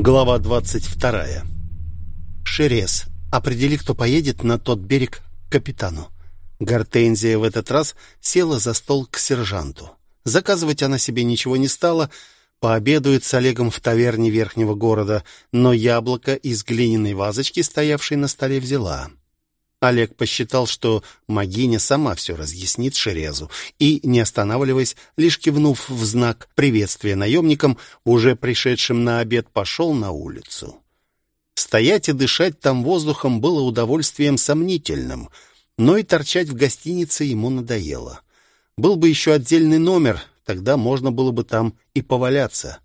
Глава 22. Шерез. Определи, кто поедет на тот берег к капитану. Гортензия в этот раз села за стол к сержанту. Заказывать она себе ничего не стала, пообедует с Олегом в таверне верхнего города, но яблоко из глиняной вазочки, стоявшей на столе, взяла. Олег посчитал, что Магиня сама все разъяснит Шерезу, и, не останавливаясь, лишь кивнув в знак приветствия наемникам, уже пришедшим на обед, пошел на улицу. Стоять и дышать там воздухом было удовольствием сомнительным, но и торчать в гостинице ему надоело. Был бы еще отдельный номер, тогда можно было бы там и поваляться.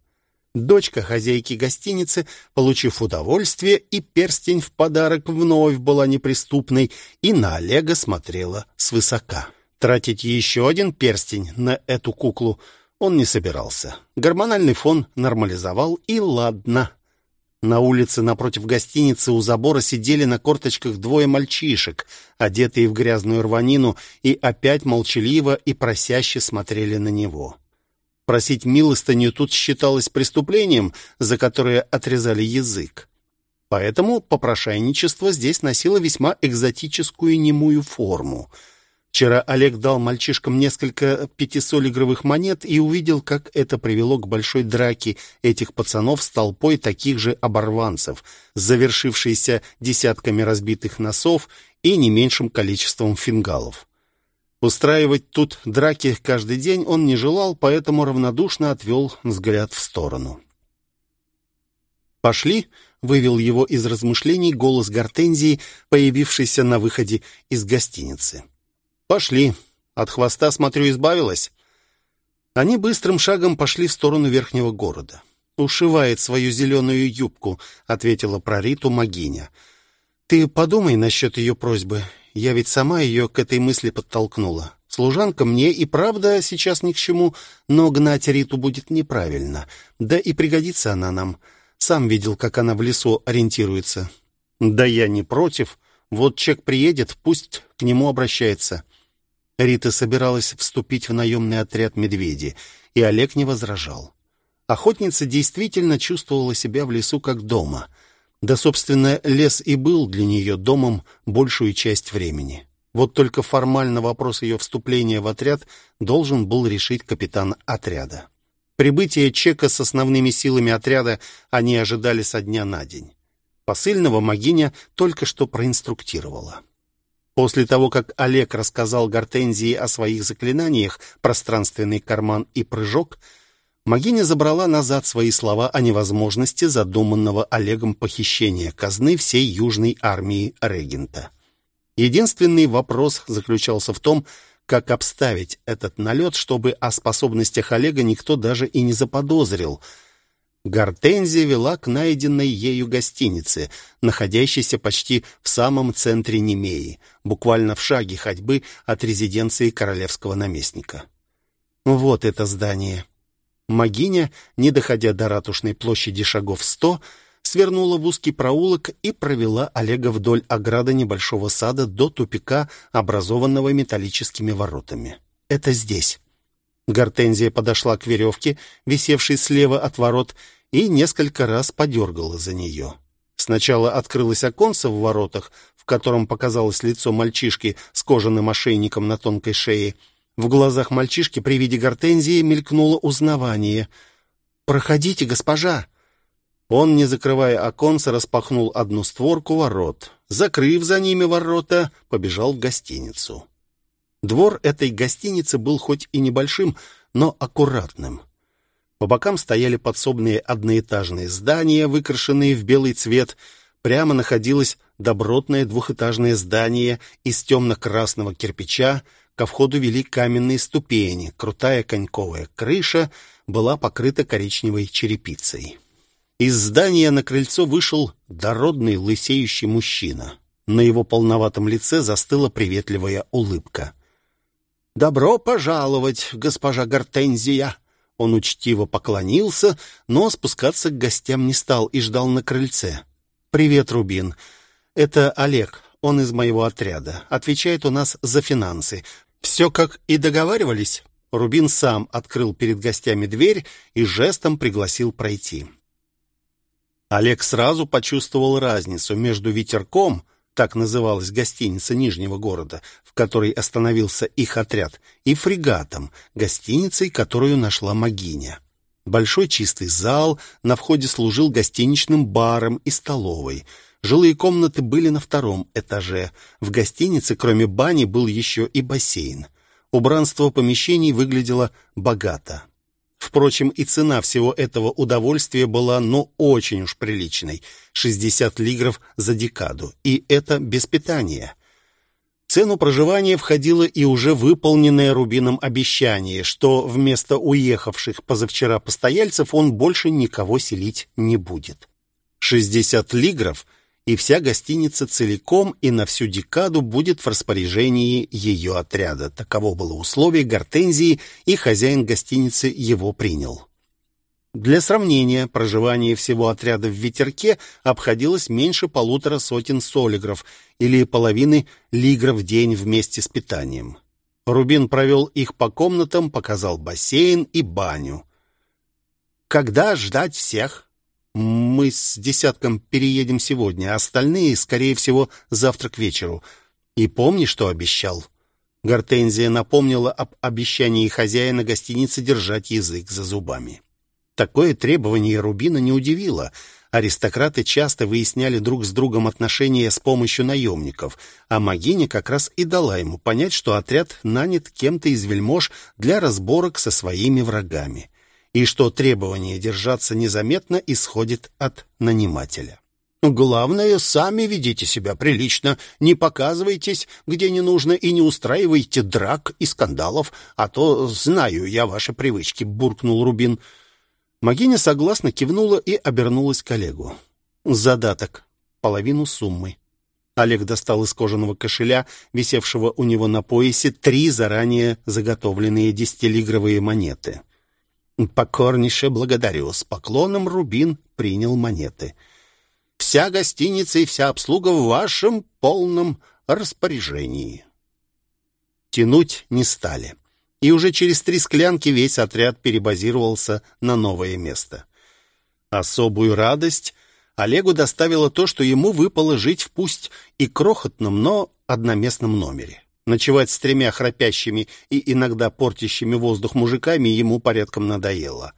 Дочка хозяйки гостиницы, получив удовольствие и перстень в подарок, вновь была неприступной и на Олега смотрела свысока. Тратить еще один перстень на эту куклу он не собирался. Гормональный фон нормализовал, и ладно. На улице напротив гостиницы у забора сидели на корточках двое мальчишек, одетые в грязную рванину, и опять молчаливо и просяще смотрели на него. Просить милостыню тут считалось преступлением, за которое отрезали язык. Поэтому попрошайничество здесь носило весьма экзотическую немую форму. Вчера Олег дал мальчишкам несколько пятисолигровых монет и увидел, как это привело к большой драке этих пацанов с толпой таких же оборванцев, завершившейся десятками разбитых носов и не меньшим количеством фингалов. Устраивать тут драки каждый день он не желал, поэтому равнодушно отвел взгляд в сторону. «Пошли!» — вывел его из размышлений голос Гортензии, появившийся на выходе из гостиницы. «Пошли! От хвоста, смотрю, избавилась!» Они быстрым шагом пошли в сторону верхнего города. «Ушивает свою зеленую юбку», — ответила про Риту Магиня. «Ты подумай насчет ее просьбы. Я ведь сама ее к этой мысли подтолкнула. Служанка мне и правда сейчас ни к чему, но гнать Риту будет неправильно. Да и пригодится она нам. Сам видел, как она в лесу ориентируется. Да я не против. Вот чек приедет, пусть к нему обращается. Рита собиралась вступить в наемный отряд «Медведи», и Олег не возражал. Охотница действительно чувствовала себя в лесу как дома — да, собственно, лес и был для нее домом большую часть времени. Вот только формально вопрос ее вступления в отряд должен был решить капитан отряда. Прибытие чека с основными силами отряда они ожидали со дня на день. Посыльного Магиня только что проинструктировала. После того, как Олег рассказал Гортензии о своих заклинаниях «Пространственный карман» и «Прыжок», Магиня забрала назад свои слова о невозможности задуманного Олегом похищения казны всей южной армии регента. Единственный вопрос заключался в том, как обставить этот налет, чтобы о способностях Олега никто даже и не заподозрил. Гортензия вела к найденной ею гостинице, находящейся почти в самом центре Немеи, буквально в шаге ходьбы от резиденции королевского наместника. Вот это здание. Магиня, не доходя до ратушной площади шагов сто, свернула в узкий проулок и провела Олега вдоль ограды небольшого сада до тупика, образованного металлическими воротами. «Это здесь». Гортензия подошла к веревке, висевшей слева от ворот, и несколько раз подергала за нее. Сначала открылось оконце в воротах, в котором показалось лицо мальчишки с кожаным ошейником на тонкой шее — в глазах мальчишки при виде гортензии мелькнуло узнавание. «Проходите, госпожа!» Он, не закрывая оконца, распахнул одну створку ворот. Закрыв за ними ворота, побежал в гостиницу. Двор этой гостиницы был хоть и небольшим, но аккуратным. По бокам стояли подсобные одноэтажные здания, выкрашенные в белый цвет. Прямо находилось добротное двухэтажное здание из темно-красного кирпича, Ко входу вели каменные ступени, крутая коньковая крыша была покрыта коричневой черепицей. Из здания на крыльцо вышел дородный лысеющий мужчина. На его полноватом лице застыла приветливая улыбка. «Добро пожаловать, госпожа Гортензия!» Он учтиво поклонился, но спускаться к гостям не стал и ждал на крыльце. «Привет, Рубин. Это Олег. Он из моего отряда. Отвечает у нас за финансы. Все как и договаривались. Рубин сам открыл перед гостями дверь и жестом пригласил пройти. Олег сразу почувствовал разницу между ветерком, так называлась гостиница Нижнего города, в которой остановился их отряд, и фрегатом, гостиницей, которую нашла Магиня. Большой чистый зал на входе служил гостиничным баром и столовой. Жилые комнаты были на втором этаже. В гостинице, кроме бани, был еще и бассейн. Убранство помещений выглядело богато. Впрочем, и цена всего этого удовольствия была, ну, очень уж приличной. 60 лигров за декаду. И это без питания. Цену проживания входило и уже выполненное Рубином обещание, что вместо уехавших позавчера постояльцев он больше никого селить не будет. 60 лигров — и вся гостиница целиком и на всю декаду будет в распоряжении ее отряда. Таково было условие Гортензии, и хозяин гостиницы его принял. Для сравнения, проживание всего отряда в ветерке обходилось меньше полутора сотен солигров или половины лигров в день вместе с питанием. Рубин провел их по комнатам, показал бассейн и баню. «Когда ждать всех?» Мы с десятком переедем сегодня, а остальные, скорее всего, завтра к вечеру. И помни, что обещал». Гортензия напомнила об обещании хозяина гостиницы держать язык за зубами. Такое требование Рубина не удивило. Аристократы часто выясняли друг с другом отношения с помощью наемников, а Магиня как раз и дала ему понять, что отряд нанят кем-то из вельмож для разборок со своими врагами и что требование держаться незаметно исходит от нанимателя. Главное, сами ведите себя прилично, не показывайтесь, где не нужно, и не устраивайте драк и скандалов, а то знаю я ваши привычки», — буркнул Рубин. Магиня согласно кивнула и обернулась к Олегу. «Задаток. Половину суммы». Олег достал из кожаного кошеля, висевшего у него на поясе, три заранее заготовленные десятилигровые монеты — «Покорнейше благодарю». С поклоном Рубин принял монеты. «Вся гостиница и вся обслуга в вашем полном распоряжении». Тянуть не стали. И уже через три склянки весь отряд перебазировался на новое место. Особую радость Олегу доставило то, что ему выпало жить в пусть и крохотном, но одноместном номере. Ночевать с тремя храпящими и иногда портящими воздух мужиками ему порядком надоело.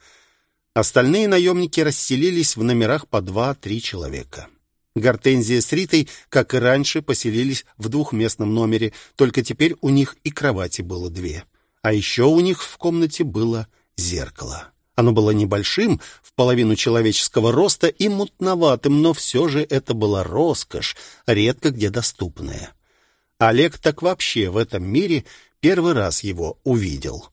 Остальные наемники расселились в номерах по два-три человека. Гортензия с Ритой, как и раньше, поселились в двухместном номере, только теперь у них и кровати было две. А еще у них в комнате было зеркало. Оно было небольшим, в половину человеческого роста и мутноватым, но все же это была роскошь, редко где доступная. Олег так вообще в этом мире первый раз его увидел.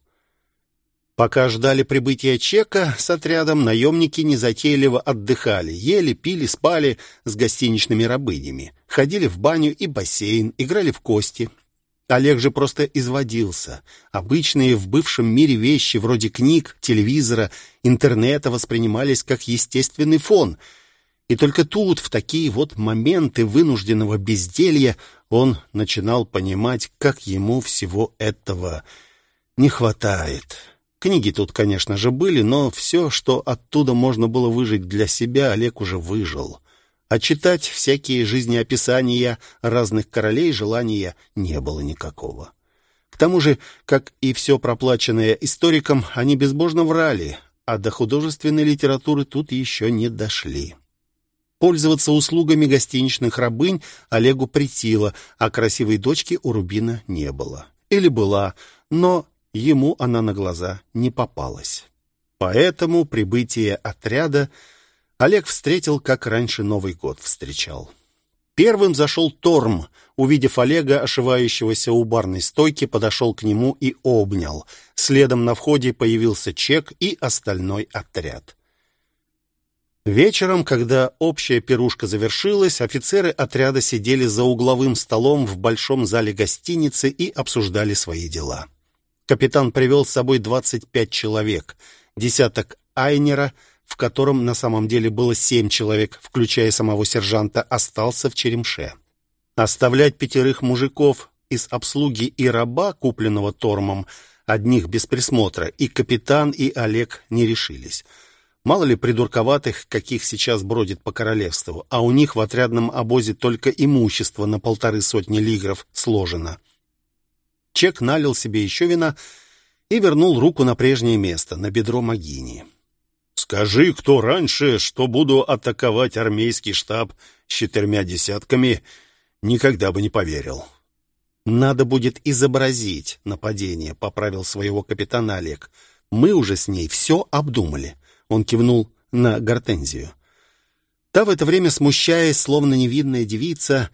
Пока ждали прибытия чека с отрядом, наемники незатейливо отдыхали, ели, пили, спали с гостиничными рабынями, ходили в баню и бассейн, играли в кости. Олег же просто изводился. Обычные в бывшем мире вещи, вроде книг, телевизора, интернета, воспринимались как естественный фон — и только тут, в такие вот моменты вынужденного безделья, он начинал понимать, как ему всего этого не хватает. Книги тут, конечно же, были, но все, что оттуда можно было выжить для себя, Олег уже выжил. А читать всякие жизнеописания разных королей желания не было никакого. К тому же, как и все проплаченное историкам, они безбожно врали, а до художественной литературы тут еще не дошли. Пользоваться услугами гостиничных рабынь Олегу притило, а красивой дочки у Рубина не было. Или была, но ему она на глаза не попалась. Поэтому прибытие отряда Олег встретил, как раньше Новый год встречал. Первым зашел Торм. Увидев Олега, ошивающегося у барной стойки, подошел к нему и обнял. Следом на входе появился Чек и остальной отряд. Вечером, когда общая пирушка завершилась, офицеры отряда сидели за угловым столом в большом зале гостиницы и обсуждали свои дела. Капитан привел с собой 25 человек, десяток айнера, в котором на самом деле было семь человек, включая самого сержанта, остался в Черемше. Оставлять пятерых мужиков из обслуги и раба, купленного Тормом, одних без присмотра, и капитан, и Олег не решились — Мало ли придурковатых, каких сейчас бродит по королевству, а у них в отрядном обозе только имущество на полторы сотни лигров сложено. Чек налил себе еще вина и вернул руку на прежнее место, на бедро Магини. «Скажи, кто раньше, что буду атаковать армейский штаб с четырьмя десятками, никогда бы не поверил». «Надо будет изобразить нападение», — поправил своего капитана Олег. «Мы уже с ней все обдумали». Он кивнул на гортензию. Та в это время, смущаясь, словно невидная девица,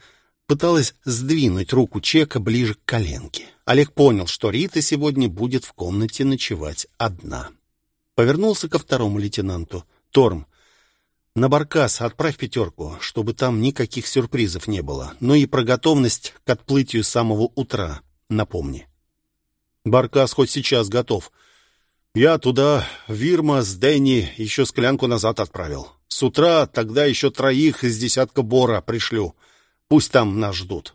пыталась сдвинуть руку Чека ближе к коленке. Олег понял, что Рита сегодня будет в комнате ночевать одна. Повернулся ко второму лейтенанту. «Торм, на Баркас отправь пятерку, чтобы там никаких сюрпризов не было. Ну и про готовность к отплытию с самого утра напомни». «Баркас хоть сейчас готов», я туда Вирма с Дэнни еще склянку назад отправил. С утра тогда еще троих из десятка Бора пришлю. Пусть там нас ждут.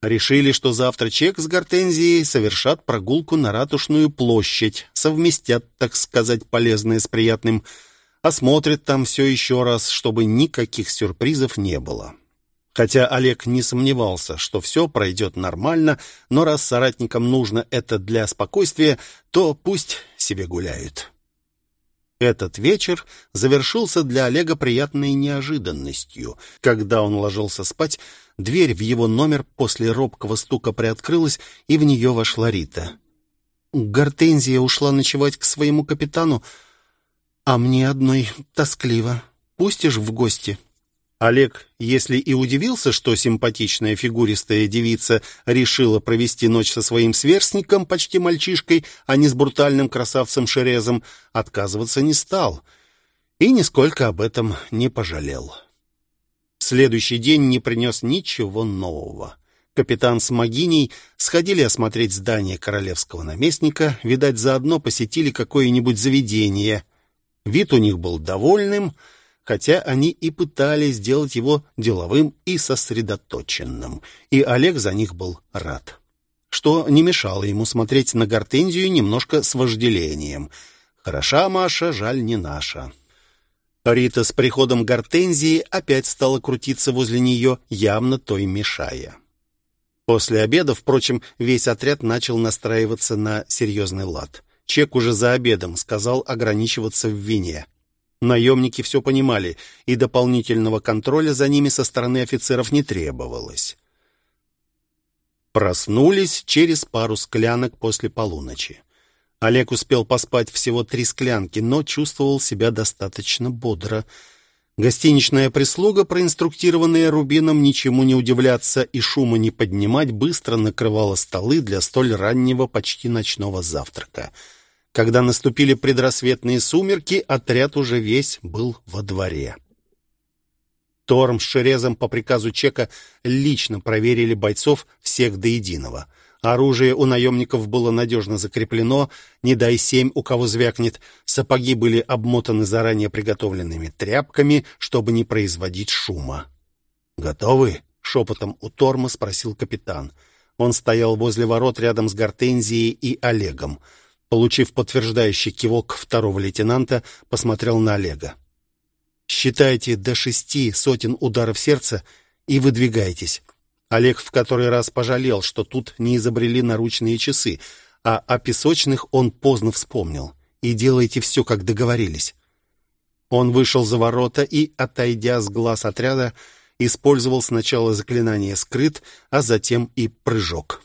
Решили, что завтра Чек с Гортензией совершат прогулку на Ратушную площадь, совместят, так сказать, полезное с приятным, осмотрят там все еще раз, чтобы никаких сюрпризов не было. Хотя Олег не сомневался, что все пройдет нормально, но раз соратникам нужно это для спокойствия, то пусть себе гуляют. Этот вечер завершился для Олега приятной неожиданностью. Когда он ложился спать, дверь в его номер после робкого стука приоткрылась, и в нее вошла Рита. Гортензия ушла ночевать к своему капитану, а мне одной тоскливо. Пустишь в гости?» Олег, если и удивился, что симпатичная фигуристая девица решила провести ночь со своим сверстником, почти мальчишкой, а не с брутальным красавцем Шерезом, отказываться не стал и нисколько об этом не пожалел. Следующий день не принес ничего нового. Капитан с Магиней сходили осмотреть здание королевского наместника, видать, заодно посетили какое-нибудь заведение. Вид у них был довольным — хотя они и пытались сделать его деловым и сосредоточенным, и Олег за них был рад. Что не мешало ему смотреть на Гортензию немножко с вожделением. «Хороша Маша, жаль не наша». Рита с приходом Гортензии опять стала крутиться возле нее, явно той мешая. После обеда, впрочем, весь отряд начал настраиваться на серьезный лад. Чек уже за обедом сказал ограничиваться в вине. Наемники все понимали, и дополнительного контроля за ними со стороны офицеров не требовалось. Проснулись через пару склянок после полуночи. Олег успел поспать всего три склянки, но чувствовал себя достаточно бодро. Гостиничная прислуга, проинструктированная Рубином ничему не удивляться и шума не поднимать, быстро накрывала столы для столь раннего почти ночного завтрака — когда наступили предрассветные сумерки, отряд уже весь был во дворе. Торм с Шерезом по приказу Чека лично проверили бойцов всех до единого. Оружие у наемников было надежно закреплено, не дай семь, у кого звякнет. Сапоги были обмотаны заранее приготовленными тряпками, чтобы не производить шума. «Готовы?» — шепотом у Торма спросил капитан. Он стоял возле ворот рядом с Гортензией и Олегом. Получив подтверждающий кивок второго лейтенанта, посмотрел на Олега. «Считайте до шести сотен ударов сердца и выдвигайтесь». Олег в который раз пожалел, что тут не изобрели наручные часы, а о песочных он поздно вспомнил. «И делайте все, как договорились». Он вышел за ворота и, отойдя с глаз отряда, использовал сначала заклинание «скрыт», а затем и «прыжок».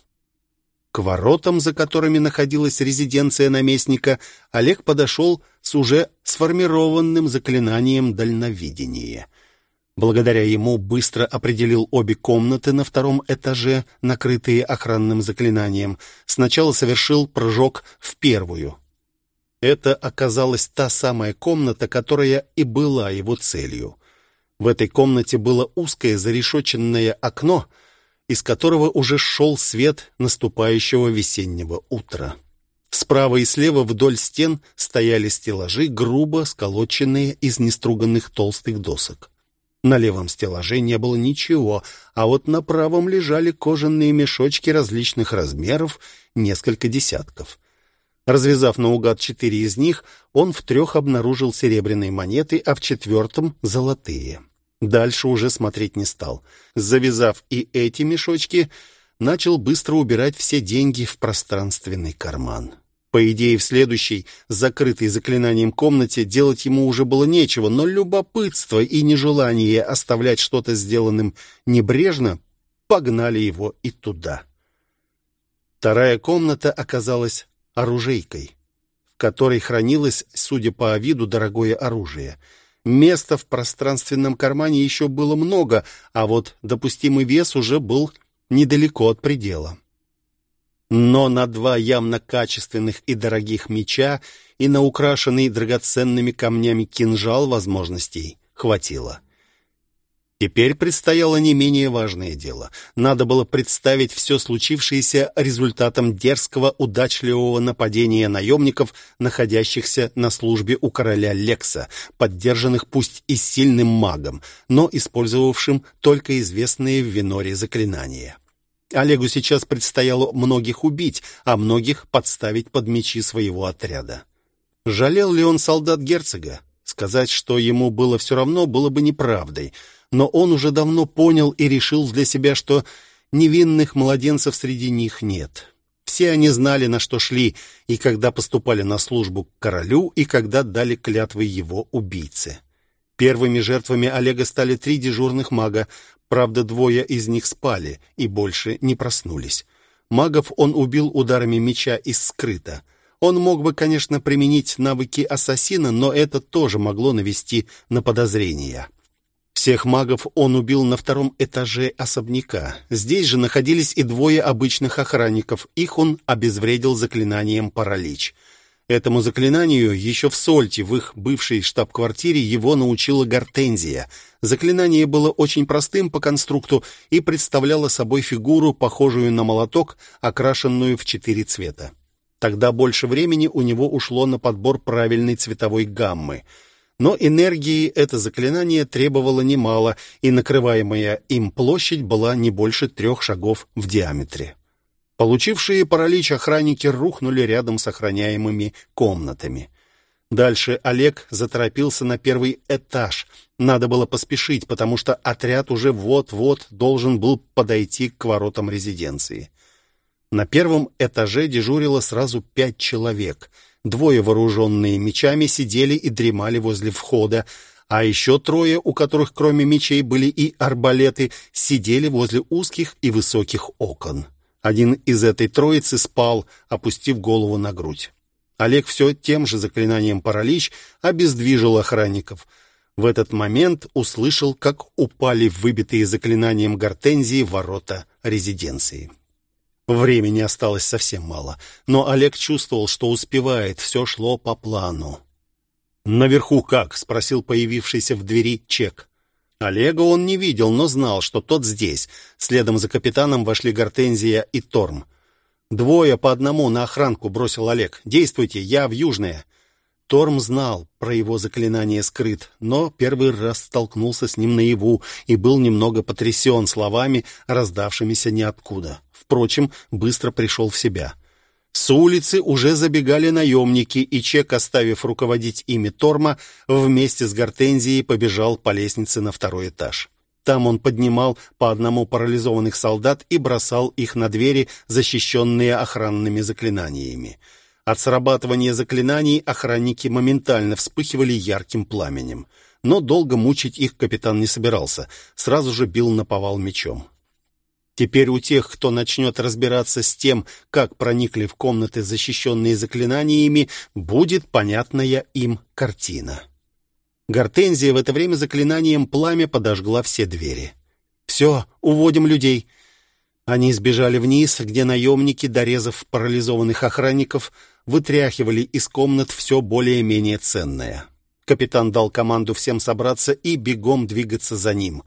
К воротам, за которыми находилась резиденция наместника, Олег подошел с уже сформированным заклинанием дальновидения. Благодаря ему быстро определил обе комнаты на втором этаже, накрытые охранным заклинанием. Сначала совершил прыжок в первую. Это оказалась та самая комната, которая и была его целью. В этой комнате было узкое зарешоченное окно — из которого уже шел свет наступающего весеннего утра. Справа и слева вдоль стен стояли стеллажи, грубо сколоченные из неструганных толстых досок. На левом стеллаже не было ничего, а вот на правом лежали кожаные мешочки различных размеров, несколько десятков. Развязав наугад четыре из них, он в трех обнаружил серебряные монеты, а в четвертом — золотые. Дальше уже смотреть не стал. Завязав и эти мешочки, начал быстро убирать все деньги в пространственный карман. По идее, в следующей, закрытой заклинанием комнате, делать ему уже было нечего, но любопытство и нежелание оставлять что-то сделанным небрежно погнали его и туда. Вторая комната оказалась оружейкой, в которой хранилось, судя по виду, дорогое оружие. Места в пространственном кармане еще было много, а вот допустимый вес уже был недалеко от предела. Но на два явно качественных и дорогих меча и на украшенный драгоценными камнями кинжал возможностей хватило. Теперь предстояло не менее важное дело. Надо было представить все случившееся результатом дерзкого, удачливого нападения наемников, находящихся на службе у короля Лекса, поддержанных пусть и сильным магом, но использовавшим только известные в Виноре заклинания. Олегу сейчас предстояло многих убить, а многих подставить под мечи своего отряда. Жалел ли он солдат герцога? Сказать, что ему было все равно, было бы неправдой — но он уже давно понял и решил для себя, что невинных младенцев среди них нет. Все они знали, на что шли, и когда поступали на службу к королю, и когда дали клятвы его убийце. Первыми жертвами Олега стали три дежурных мага, правда, двое из них спали и больше не проснулись. Магов он убил ударами меча из скрыта. Он мог бы, конечно, применить навыки ассасина, но это тоже могло навести на подозрения. Всех магов он убил на втором этаже особняка. Здесь же находились и двое обычных охранников. Их он обезвредил заклинанием «Паралич». Этому заклинанию еще в Сольте, в их бывшей штаб-квартире, его научила Гортензия. Заклинание было очень простым по конструкту и представляло собой фигуру, похожую на молоток, окрашенную в четыре цвета. Тогда больше времени у него ушло на подбор правильной цветовой гаммы — но энергии это заклинание требовало немало, и накрываемая им площадь была не больше трех шагов в диаметре. Получившие паралич охранники рухнули рядом с охраняемыми комнатами. Дальше Олег заторопился на первый этаж. Надо было поспешить, потому что отряд уже вот-вот должен был подойти к воротам резиденции. На первом этаже дежурило сразу пять человек — Двое, вооруженные мечами, сидели и дремали возле входа, а еще трое, у которых кроме мечей были и арбалеты, сидели возле узких и высоких окон. Один из этой троицы спал, опустив голову на грудь. Олег все тем же заклинанием «Паралич» обездвижил охранников. В этот момент услышал, как упали выбитые заклинанием гортензии ворота резиденции. Времени осталось совсем мало, но Олег чувствовал, что успевает, все шло по плану. «Наверху как?» — спросил появившийся в двери Чек. Олега он не видел, но знал, что тот здесь. Следом за капитаном вошли Гортензия и Торм. «Двое по одному на охранку», — бросил Олег. «Действуйте, я в Южное». Торм знал про его заклинание скрыт, но первый раз столкнулся с ним наяву и был немного потрясен словами, раздавшимися ниоткуда. Впрочем, быстро пришел в себя. С улицы уже забегали наемники, и Чек, оставив руководить ими Торма, вместе с Гортензией побежал по лестнице на второй этаж. Там он поднимал по одному парализованных солдат и бросал их на двери, защищенные охранными заклинаниями. От срабатывания заклинаний охранники моментально вспыхивали ярким пламенем. Но долго мучить их капитан не собирался, сразу же бил на повал мечом. Теперь у тех, кто начнет разбираться с тем, как проникли в комнаты, защищенные заклинаниями, будет понятная им картина. Гортензия в это время заклинанием пламя подожгла все двери. «Все, уводим людей!» Они сбежали вниз, где наемники, дорезав парализованных охранников, вытряхивали из комнат все более-менее ценное. Капитан дал команду всем собраться и бегом двигаться за ним.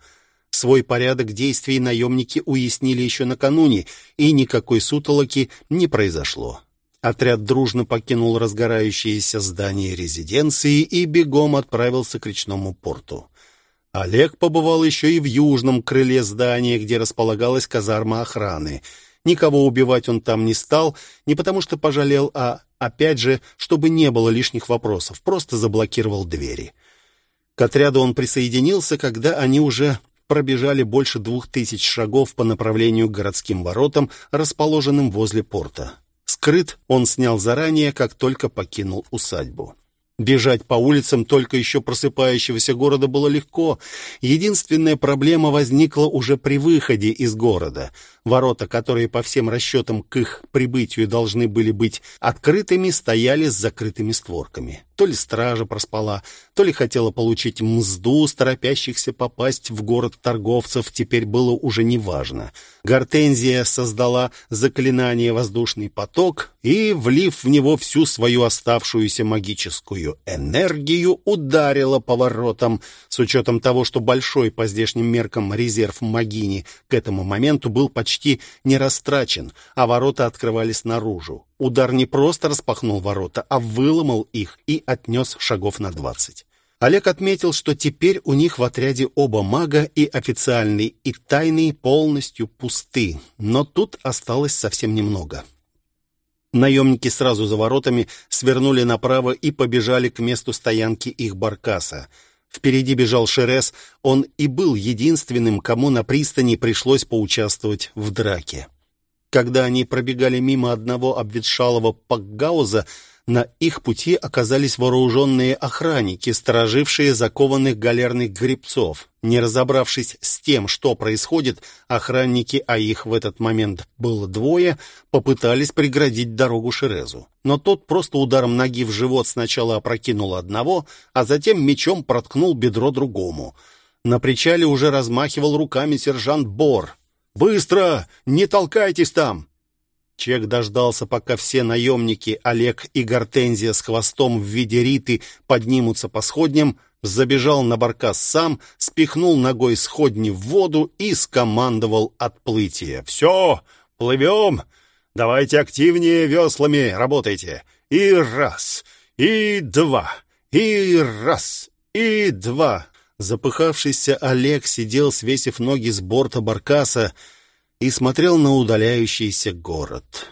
Свой порядок действий наемники уяснили еще накануне, и никакой сутолоки не произошло. Отряд дружно покинул разгорающееся здание резиденции и бегом отправился к речному порту. Олег побывал еще и в южном крыле здания, где располагалась казарма охраны. Никого убивать он там не стал, не потому что пожалел, а Опять же, чтобы не было лишних вопросов, просто заблокировал двери. К отряду он присоединился, когда они уже пробежали больше двух тысяч шагов по направлению к городским воротам, расположенным возле порта. Скрыт он снял заранее, как только покинул усадьбу. Бежать по улицам только еще просыпающегося города было легко. Единственная проблема возникла уже при выходе из города. Ворота, которые по всем расчетам к их прибытию должны были быть открытыми, стояли с закрытыми створками. То ли стража проспала, то ли хотела получить мзду с торопящихся попасть в город торговцев, теперь было уже неважно. Гортензия создала заклинание «Воздушный поток» и, влив в него всю свою оставшуюся магическую энергию, ударила по воротам. С учетом того, что большой по здешним меркам резерв Магини к этому моменту был почти не растрачен, а ворота открывались наружу. Удар не просто распахнул ворота, а выломал их и отнес шагов на двадцать. Олег отметил, что теперь у них в отряде оба мага, и официальный, и тайный, полностью пусты. Но тут осталось совсем немного. Наемники сразу за воротами свернули направо и побежали к месту стоянки их баркаса. Впереди бежал Шерес, он и был единственным, кому на пристани пришлось поучаствовать в драке. Когда они пробегали мимо одного обветшалого пакгауза, на их пути оказались вооруженные охранники, сторожившие закованных галерных гребцов. Не разобравшись с тем, что происходит, охранники, а их в этот момент было двое, попытались преградить дорогу Шерезу. Но тот просто ударом ноги в живот сначала опрокинул одного, а затем мечом проткнул бедро другому. На причале уже размахивал руками сержант Бор. «Быстро! Не толкайтесь там!» Чек дождался, пока все наемники, Олег и Гортензия с хвостом в виде риты поднимутся по сходням, забежал на баркас сам, спихнул ногой сходни в воду и скомандовал отплытие. «Все, плывем! Давайте активнее веслами работайте! И раз, и два, и раз, и два!» Запыхавшийся Олег сидел, свесив ноги с борта баркаса, и смотрел на удаляющийся город.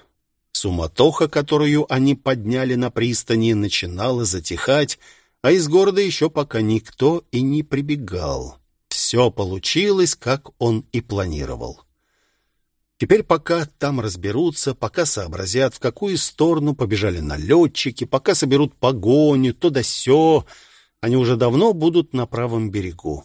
Суматоха, которую они подняли на пристани, начинала затихать, а из города еще пока никто и не прибегал. Все получилось, как он и планировал. Теперь пока там разберутся, пока сообразят, в какую сторону побежали налетчики, пока соберут погоню, то да сё, они уже давно будут на правом берегу.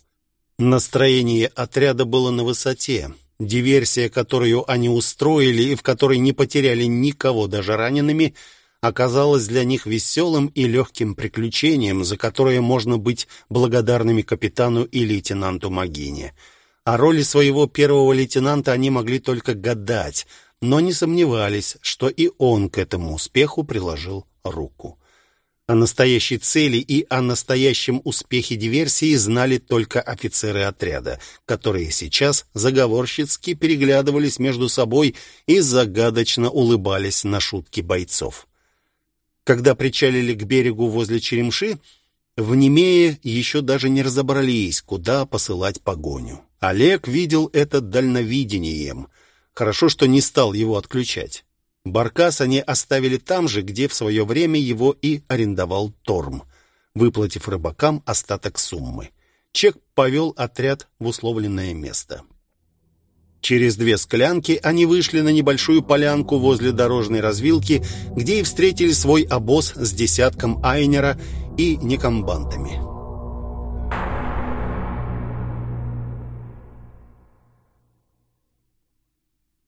Настроение отряда было на высоте. Диверсия, которую они устроили и в которой не потеряли никого, даже ранеными, оказалась для них веселым и легким приключением, за которое можно быть благодарными капитану и лейтенанту Магине. О роли своего первого лейтенанта они могли только гадать, но не сомневались, что и он к этому успеху приложил руку. О настоящей цели и о настоящем успехе диверсии знали только офицеры отряда, которые сейчас заговорщицки переглядывались между собой и загадочно улыбались на шутки бойцов. Когда причалили к берегу возле Черемши, в Немее еще даже не разобрались, куда посылать погоню. Олег видел это дальновидением. Хорошо, что не стал его отключать. Баркас они оставили там же, где в свое время его и арендовал Торм, выплатив рыбакам остаток суммы. Чек повел отряд в условленное место. Через две склянки они вышли на небольшую полянку возле дорожной развилки, где и встретили свой обоз с десятком айнера и некомбантами.